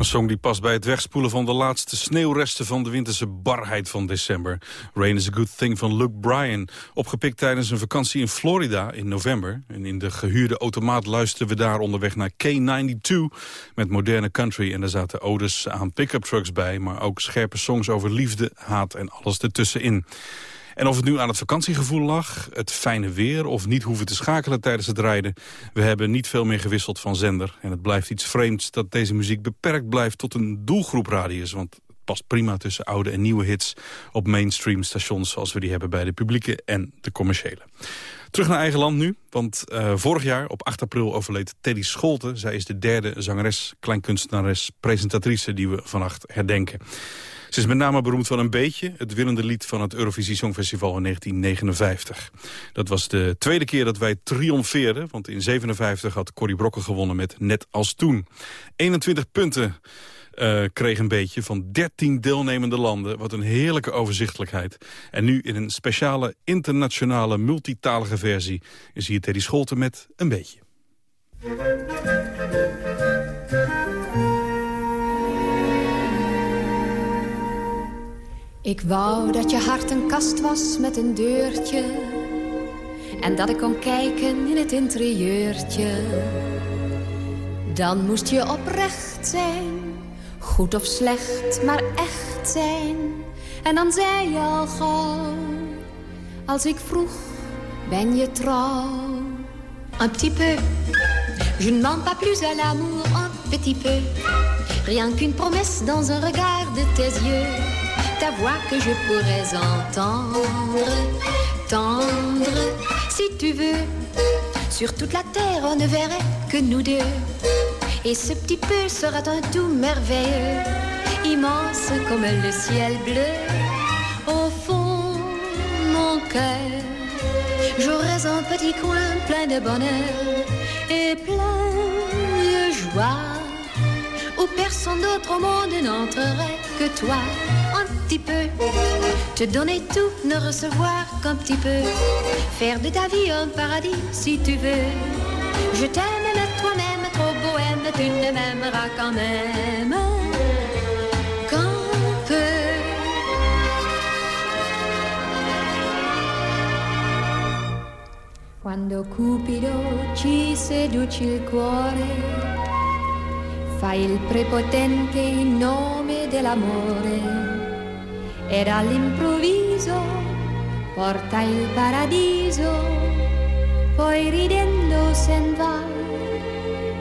Een song die past bij het wegspoelen van de laatste sneeuwresten van de winterse barheid van december. Rain is a Good Thing van Luke Bryan. Opgepikt tijdens een vakantie in Florida in november. En in de gehuurde automaat luisterden we daar onderweg naar K92 met moderne country. En daar zaten odes aan pick-up trucks bij, maar ook scherpe songs over liefde, haat en alles ertussenin. En of het nu aan het vakantiegevoel lag, het fijne weer... of niet hoeven te schakelen tijdens het rijden... we hebben niet veel meer gewisseld van zender. En het blijft iets vreemds dat deze muziek beperkt blijft... tot een doelgroepradius, want het past prima tussen oude en nieuwe hits... op mainstream stations zoals we die hebben bij de publieke en de commerciële. Terug naar eigen land nu, want eh, vorig jaar op 8 april overleed Teddy Scholten. Zij is de derde zangeres, kleinkunstenares, presentatrice die we vannacht herdenken. Ze is met name beroemd van een beetje, het winnende lied van het Eurovisie Songfestival in 1959. Dat was de tweede keer dat wij triomfeerden, want in 57 had Corrie Brokken gewonnen met Net als toen. 21 punten uh, kreeg een beetje van 13 deelnemende landen. Wat een heerlijke overzichtelijkheid. En nu in een speciale internationale multitalige versie is hier Teddy Scholten met een beetje. Ik wou dat je hart een kast was met een deurtje En dat ik kon kijken in het interieurtje Dan moest je oprecht zijn Goed of slecht, maar echt zijn En dan zei je al gauw, als ik vroeg, ben je trouw? Un petit peu, je ne mens pas plus à l'amour, un petit peu. Rien qu'une promesse dans un regard de tes yeux. Ta voix que je pourrais entendre, tendre, si tu veux. Sur toute la terre, on ne verrait que nous deux. Et ce petit peu sera un tout merveilleux, immense comme le ciel bleu. Au fond, mon cœur, j'aurais un petit coin plein de bonheur et plein de joie, où personne d'autre au monde n'entrerait que toi. Un petit peu, te donner tout, ne recevoir qu'un petit peu, faire de ta vie un paradis si tu veux. Je t'aime, tu ne m'aimeras quand même qu'un peu. Quando Cupido ci seduce il cuore, fa il prepotente in nome dell'amore ed all'improvviso porta il paradiso, poi ridendo se ne va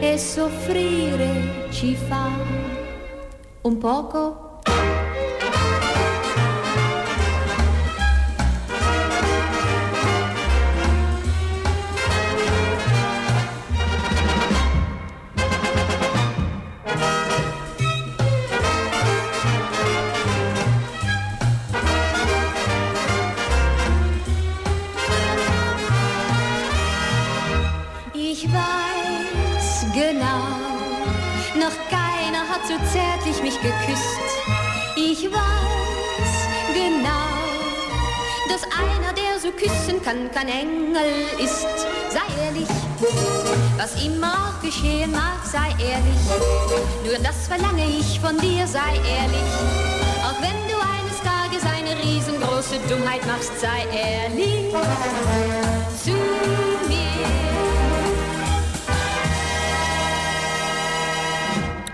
e soffrire ci fa un poco. Geküsst. Ich weiß genau, dass einer, der so küssen kann, kein Engel ist. Sei ehrlich, was immer auch geschehen mag, sei ehrlich. Nur das verlange ich von dir, sei ehrlich. Auch wenn du eines Tages eine riesengroße Dummheit machst, sei ehrlich zu mir.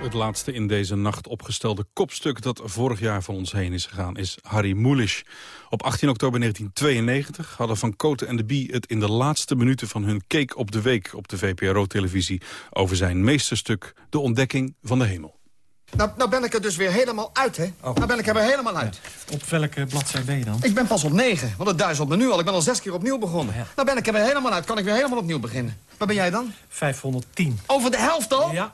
Het laatste in deze nacht opgestelde kopstuk dat vorig jaar van ons heen is gegaan is Harry Mulisch. Op 18 oktober 1992 hadden Van Koten en de Bie het in de laatste minuten van hun Cake op de Week op de VPRO-televisie over zijn meesterstuk De Ontdekking van de Hemel. Nou, nou ben ik er dus weer helemaal uit, hè? Nou ben ik er weer helemaal uit. Op welke bladzijde ben je dan? Ik ben pas op negen, want het duizelt me nu al. Ik ben al zes keer opnieuw begonnen. Nou ben ik er weer helemaal uit. Kan ik weer helemaal opnieuw beginnen. Waar ben jij dan? 510. Over de helft al? Ja,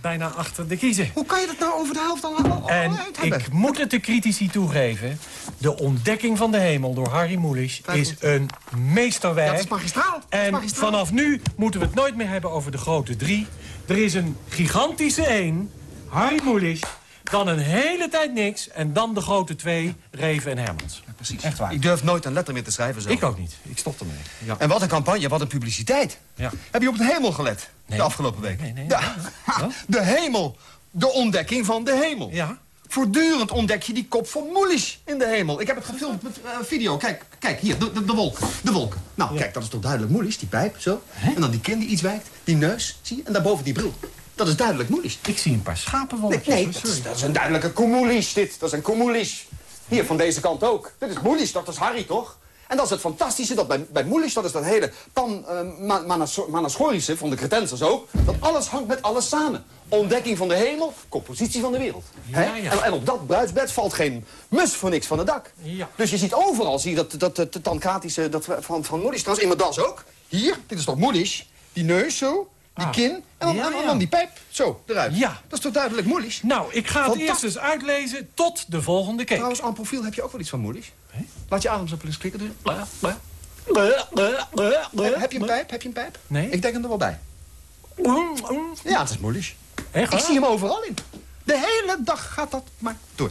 bijna achter de kiezen. Hoe kan je dat nou over de helft al, al, al En uit hebben? ik moet het de critici toegeven. De ontdekking van de hemel door Harry Mulisch is een meesterwerk. Ja, dat is magistraal. Is En magistraal. vanaf nu moeten we het nooit meer hebben over de grote drie. Er is een gigantische één, Harry Mulisch. Dan een hele tijd niks. En dan de grote twee, Reven en Hermans. Precies. Echt waar. Ik durf nooit een letter meer te schrijven zo. Ik ook niet. Ik stop ermee. Ja. En wat een campagne, wat een publiciteit. Ja. Heb je op de hemel gelet de afgelopen week? Nee, nee. Ha, De hemel. De ontdekking van de hemel. Ja. Voortdurend ontdek je die kop van Moelisch in de hemel. Ik heb het gefilmd met eh, video. Kijk, kijk, hier, de, de, de wolken. De wolken. Nou, kijk, dat is toch duidelijk Moelisch, die pijp, zo. En dan die kin die iets wijkt, die neus, zie je? En daarboven die bril. Dat is duidelijk Moelisch. Ik zie een paar schapenwolkjes. Nee, dat, is, dat is een duidelijke Koemoelisch, dit. Dat is een Koemoelisch. Hier, van deze kant ook. Dit is Moelisch, dat is Harry, toch? En dat is het fantastische, dat bij, bij Moelisch, dat is dat hele pan eh, van de Cretensers ook, dat alles hangt met alles samen. Ontdekking van de hemel, compositie van de wereld. Ja. En, en op dat bruidsbed valt geen mus voor niks van het dak. Ja. Dus je ziet overal, zie je dat, dat, dat, dat dat van, van Moelisch. Trouwens, in mijn das ook. Hier, dit is toch Moelisch? Die neus zo, die Ah. kin, en dan, Ja, en ja. dan die pijp zo, eruit. Ja. Dat is toch duidelijk Moelisch? Nou, ik ga het eerst eens uitlezen tot de volgende keer. Trouwens, aan profiel heb je ook wel iets van Moelisch. Laat je ademsappel eens klikken. doen. Heb je een pijp? Heb je een pijp? Nee. Ik denk hem er wel bij. Ja, het is. Echt Ik zie hem overal in. De hele dag gaat dat maar door.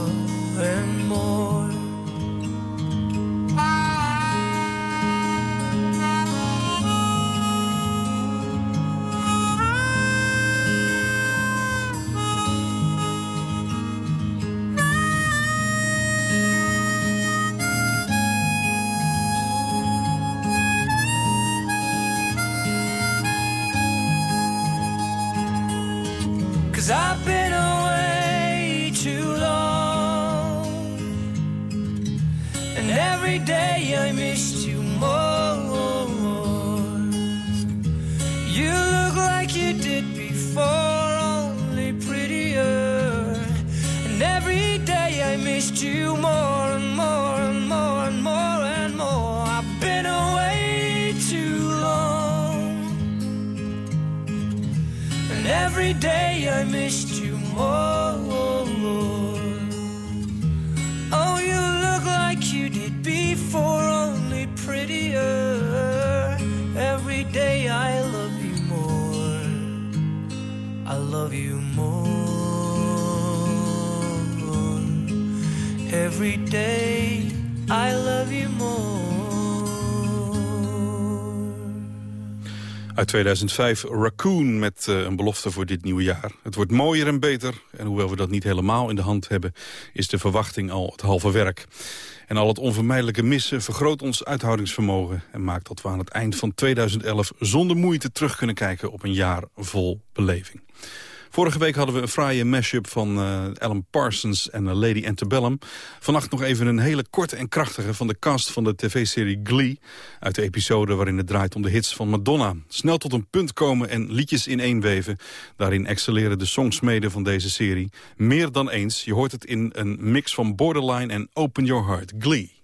Uit 2005 Raccoon met eh, een belofte voor dit nieuwe jaar. Het wordt mooier en beter. En hoewel we dat niet helemaal in de hand hebben... is de verwachting al het halve werk. En al het onvermijdelijke missen vergroot ons uithoudingsvermogen... en maakt dat we aan het eind van 2011 zonder moeite terug kunnen kijken... op een jaar vol beleving. Vorige week hadden we een fraaie mashup van uh, Parsons en uh, Lady Antebellum. Vannacht nog even een hele korte en krachtige van de cast van de tv-serie Glee. Uit de episode waarin het draait om de hits van Madonna. Snel tot een punt komen en liedjes ineenweven. Daarin excelleren de songsmeden van deze serie. Meer dan eens, je hoort het in een mix van Borderline en Open Your Heart. Glee.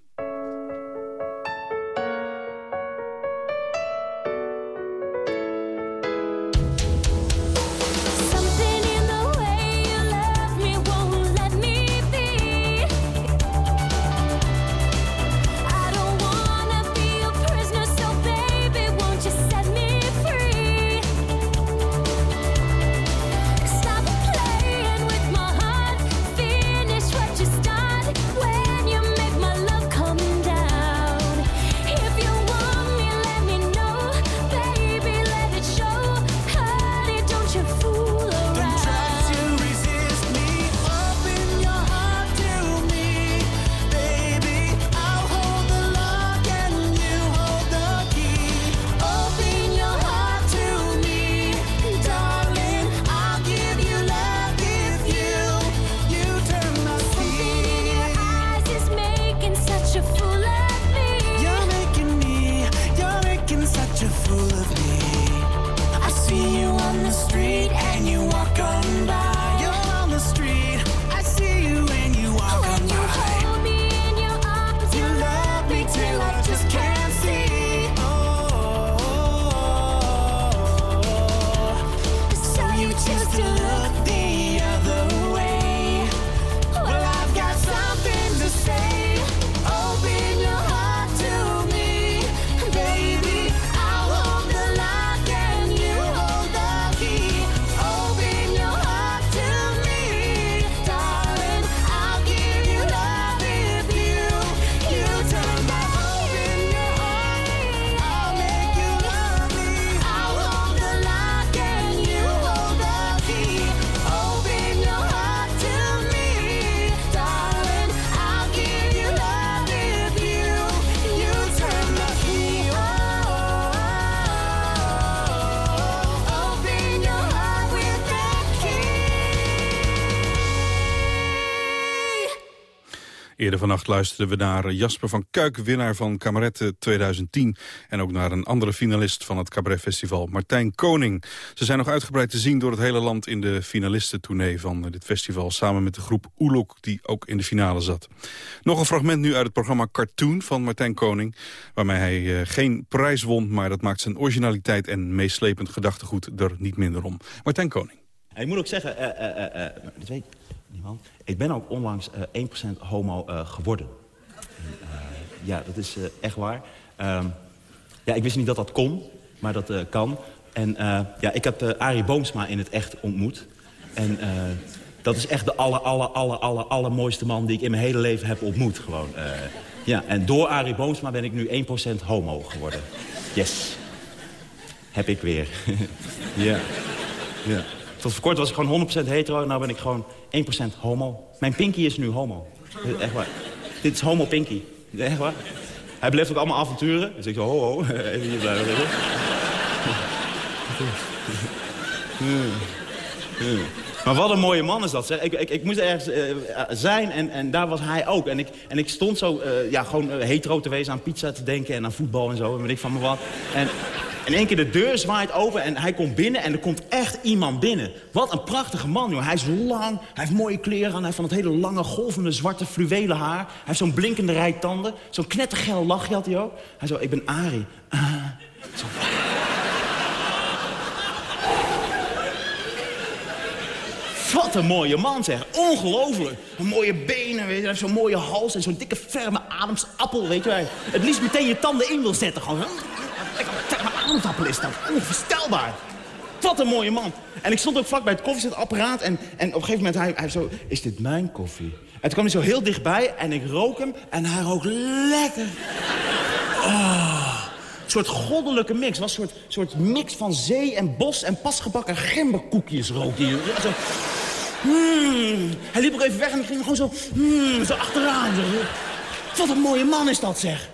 Vannacht luisterden we naar Jasper van Kuik, winnaar van Cabaret 2010. En ook naar een andere finalist van het Cabaret Festival, Martijn Koning. Ze zijn nog uitgebreid te zien door het hele land in de finalistentournee van dit festival. Samen met de groep Oelok, die ook in de finale zat. Nog een fragment nu uit het programma Cartoon van Martijn Koning. Waarmee hij eh, geen prijs won, maar dat maakt zijn originaliteit en meeslepend gedachtegoed er niet minder om. Martijn Koning. Ik moet ook zeggen, eh, eh, eh, eh, dat weet Ik ben ook onlangs eh 1% homo eh, geworden. En, eh, ja, dat is eh, echt waar. Ehm, ja, ik wist niet dat dat kon, maar dat eh, kan. En eh, ja, ik heb eh, Arie Boomsma in het echt ontmoet. En eh, dat is echt de aller, aller, aller, aller, allermooiste man die ik in mijn hele leven heb ontmoet. Gewoon. eh. ja, en door Arie Boomsma ben ik nu 1% homo geworden. Yes. Heb ik weer. <laughs> ja. ja. Tot voor kort was ik gewoon 100% hetero en nu ben ik gewoon 1% homo. Mijn pinky is nu homo. Echt waar. Dit is homo pinky. Echt waar. Hij beleeft ook allemaal avonturen. Dus ik zo, ho, ho. <laughs> Even hier blijven zitten. Maar wat een mooie man is dat, zeg. Ik, ik, ik moest ergens eh, zijn en, en daar was hij ook. En ik, en ik stond zo eh, ja, gewoon eh, hetero te wezen aan pizza te denken en aan voetbal en zo. En weet ik van me wat. En in één keer de deur zwaait open en hij komt binnen en er komt echt iemand binnen. Wat een prachtige man, joh. Hij is lang, hij heeft mooie kleren aan, hij heeft van het hele lange, golvende, zwarte fluwelen haar. Hij heeft zo'n blinkende rij tanden, zo'n knettergeel lachje had hij ook. Hij zo, ik ben Arie. Ah. <laughs> Zo, Wat een mooie man, zeg. Ongelooflijk. Een mooie benen, weet je. Zo'n mooie hals en zo'n dikke, ferme ademsappel, weet je. Het liefst meteen je tanden in wil zetten. Gewoon. Is dat. Onvoorstelbaar. Wat een mooie man. En ik stond ook vlak bij het koffiezetapparaat. En, en op een gegeven moment, hij, hij zo... Is dit mijn koffie? En toen kwam hij zo heel dichtbij en ik rook hem. En hij rook lekker. Oh. Een soort goddelijke mix. Was een soort, soort mix van zee en bos en pasgebakken gemberkoekjes rook hij. Zo. Hmm. Hij liep ook even weg en ging gewoon zo, hmm, zo achteraan. Wat een mooie man is dat, zeg.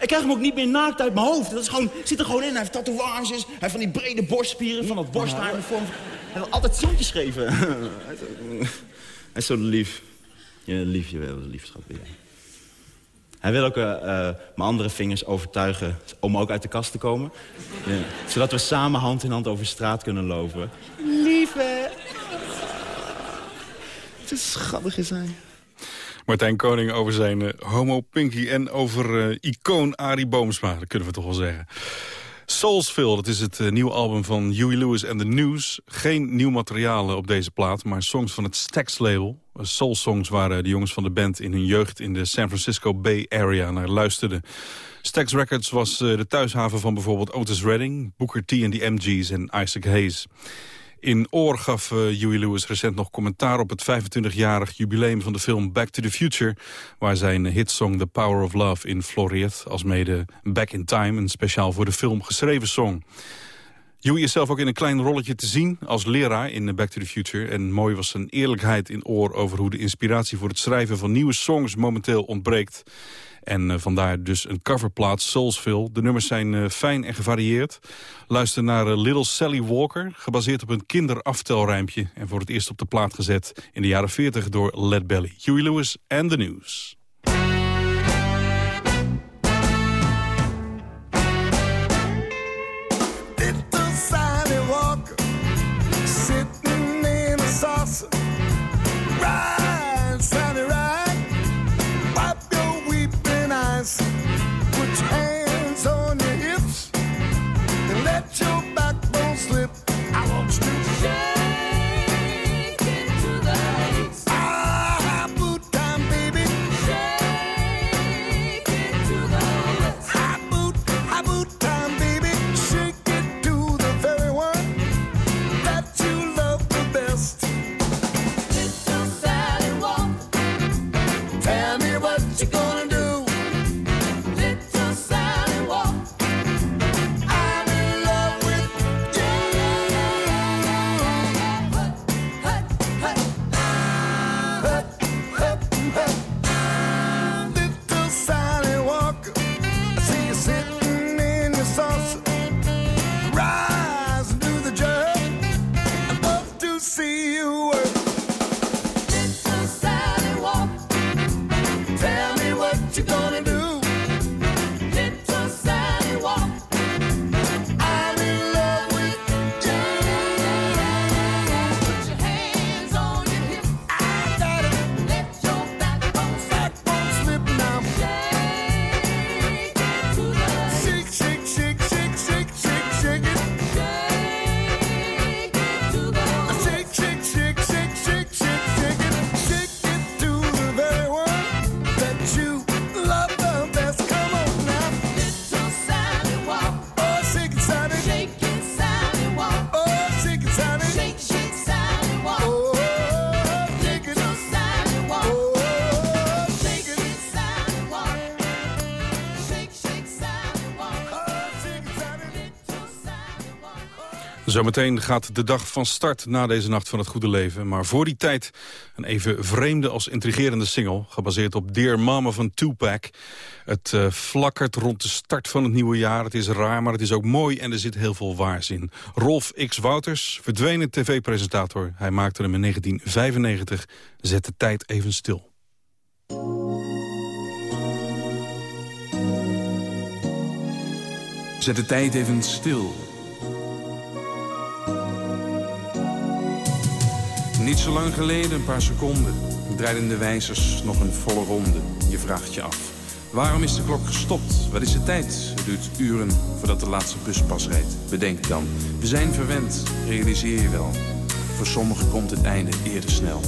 Ik krijg hem ook niet meer naakt uit mijn hoofd. Dat is gewoon, zit er gewoon in. Hij heeft tatoeages. Hij heeft van die brede borstspieren, van dat borsthaar vorm. Hij wil altijd zoentjes geven. <laughs> hij is zo lief. Ja, lief, je wel, lief, schat. Ja. Hij wil ook eh, eh, mijn andere vingers overtuigen om ook uit de kast te komen. Ja. Zodat we samen hand in hand over straat kunnen lopen. Lieve. Het is schattig is hij. Martijn Koning over zijn eh, homo Pinky en over eh, icoon Arie Boomsma. Dat kunnen we toch wel zeggen. Soulsville, dat is het eh, nieuwe album van Huey Lewis and the News. Geen nieuw materiaal op deze plaat, maar songs van het Stax label. Eh, Soul songs waar eh, de jongens van de band in hun jeugd in de San Francisco Bay Area naar luisterden. Stax Records was de thuishaven van bijvoorbeeld Otis Redding, Booker T en de MG's en Isaac Hayes. In Oor gaf uh, Huey Lewis recent nog commentaar op het 25-jarig jubileum van de film Back to the Future, waar zijn hitsong The Power of Love in floreert, als mede Back in Time, een speciaal voor de film geschreven song. Huey is zelf ook in een klein rolletje te zien als leraar in Back to the Future. En mooi was zijn eerlijkheid in oor over hoe de inspiratie voor het schrijven van nieuwe songs momenteel ontbreekt. En uh, vandaar dus een coverplaat, Soulsville. De nummers zijn uh, fijn en gevarieerd. Luister naar uh, Little Sally Walker, gebaseerd op een kinderaftelrijmpje... en voor het eerst op de plaat gezet in de jaren 40 door Led Belly. Huey Lewis and the News. Zometeen gaat de dag van start na deze Nacht van het Goede Leven. Maar voor die tijd een even vreemde als intrigerende single... gebaseerd op Dear Mama van Tupac. Het uh, flakkert rond de start van het nieuwe jaar. Het is raar, maar het is ook mooi en er zit heel veel waars in. Rolf X. Wouters, verdwenen tv-presentator. Hij maakte hem in 1995. Zet de tijd even stil. Zet de tijd even stil. Niet zo lang geleden, een paar seconden, draaiden de wijzers nog een volle ronde. Je vraagt je af, waarom is de klok gestopt? Wat is de tijd? Het duurt uren voordat de laatste bus pas rijdt. Bedenk dan, we zijn verwend, realiseer je wel. Voor sommigen komt het einde eerder snel.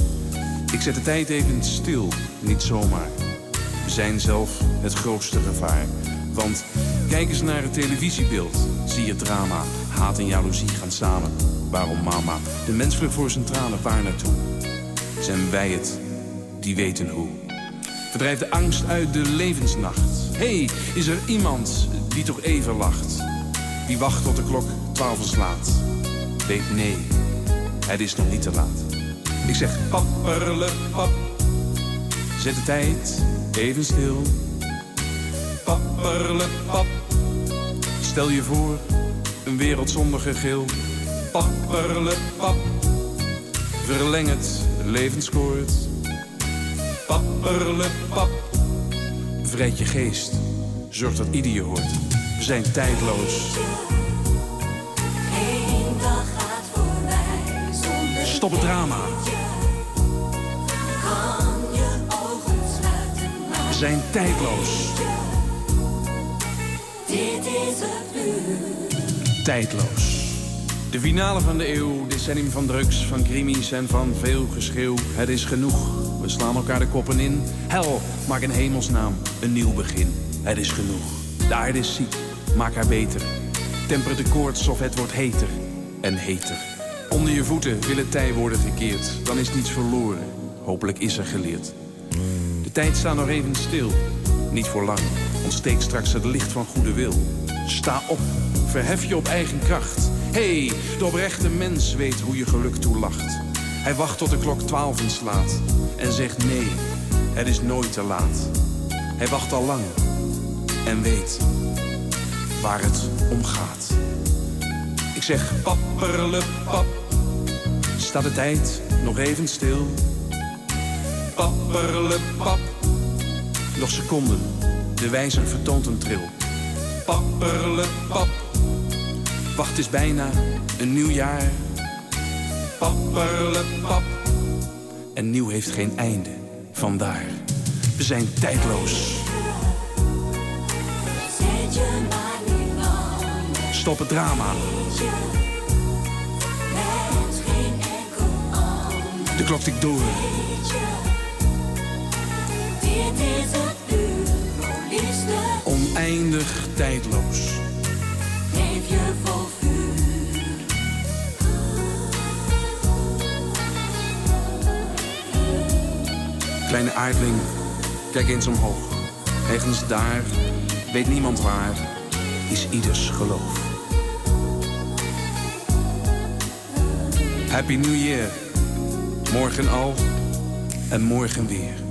Ik zet de tijd even stil, niet zomaar. We zijn zelf het grootste gevaar. Want kijk eens naar het televisiebeeld. Zie je drama, haat en jaloezie gaan samen. Waarom mama? De mens vlucht voor zijn tranen, waar naartoe? Zijn wij het, die weten hoe. Verdrijf de angst uit de levensnacht. hey, is er iemand die toch even lacht? Die wacht tot de klok twaalf slaat. Weet nee, het is nog niet te laat. Ik zeg papperle pap. Zet de tijd even stil. Papperle pap. Stel je voor, een wereld zonder gegil. Papperle pap. Verleng het levenskoord. Papperle pap. Bevrijd je geest. Zorg dat ieder je hoort. We zijn tijdloos. Eén dag gaat voorbij zonder Stop het drama. Kan je ogen sluiten, We zijn tijdloos. dit is het uur. Tijdloos. De finale van de eeuw, decennium van drugs, van krimis en van veel geschreeuw. Het is genoeg, we slaan elkaar de koppen in. Hel, maak in hemelsnaam een nieuw begin. Het is genoeg. De aarde is ziek, maak haar beter. Temper de koorts of het wordt heter en heter. Onder je voeten wil het tij worden gekeerd. Dan is niets verloren, hopelijk is er geleerd. De tijd staat nog even stil, niet voor lang. Ontsteek straks het licht van goede wil. Sta op, verhef je op eigen kracht. Hey, de oprechte mens weet hoe je geluk toelacht. Hij wacht tot de klok twaalf slaat en zegt nee, het is nooit te laat. Hij wacht al lang en weet waar het om gaat. Ik zeg papperle pap, staat de tijd nog even stil. Papperle pap, nog seconden, de wijzer vertoont een tril. Papperle pap, wacht is bijna een nieuw jaar. Papperle pap, en nieuw heeft geen einde, vandaar. We zijn tijdloos. Stop het drama, de klok tikt door. Oneindig tijdloos. Kleine aardling, kijk eens omhoog. Ergens daar, weet niemand waar, is ieders geloof. Happy New Year. Morgen al en morgen weer.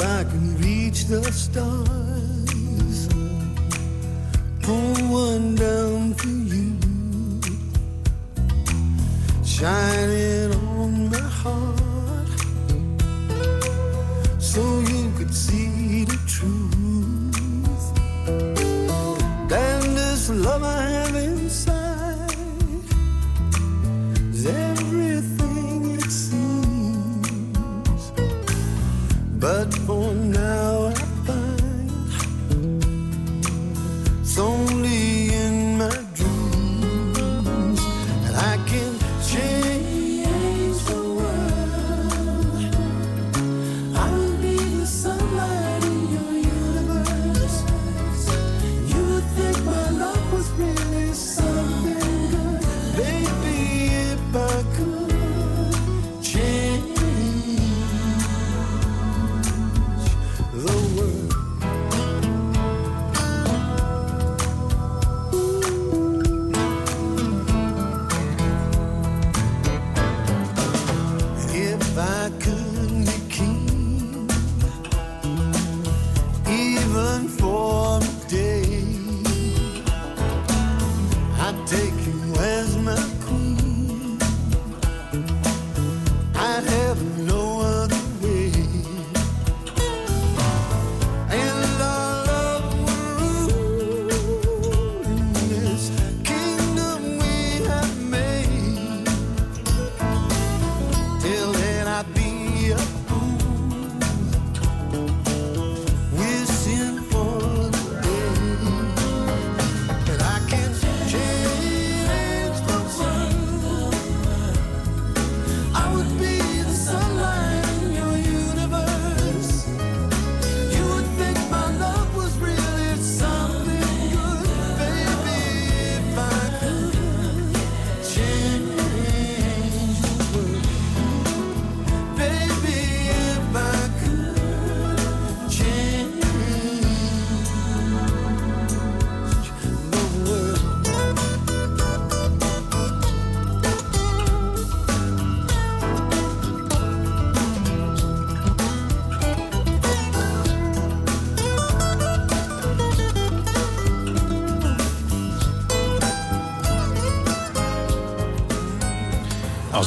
If I can reach the stars, pull one down for you, shining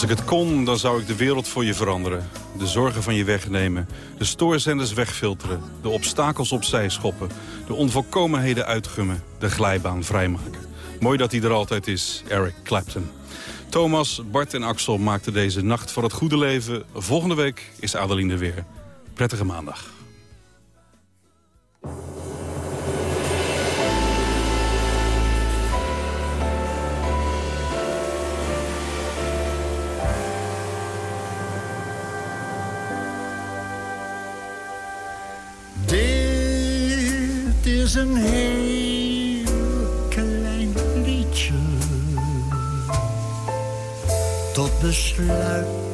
Als ik het kon, dan zou ik de wereld voor je veranderen. De zorgen van je wegnemen, de stoorzenders wegfilteren... de obstakels opzij schoppen, de onvolkomenheden uitgummen... de glijbaan vrijmaken. Mooi dat hij er altijd is, Eric Clapton. Thomas, Bart en Axel maakten deze Nacht voor het Goede Leven. Volgende week is Adeline er weer. Prettige maandag. Is een heel klein liedje. Tot besluit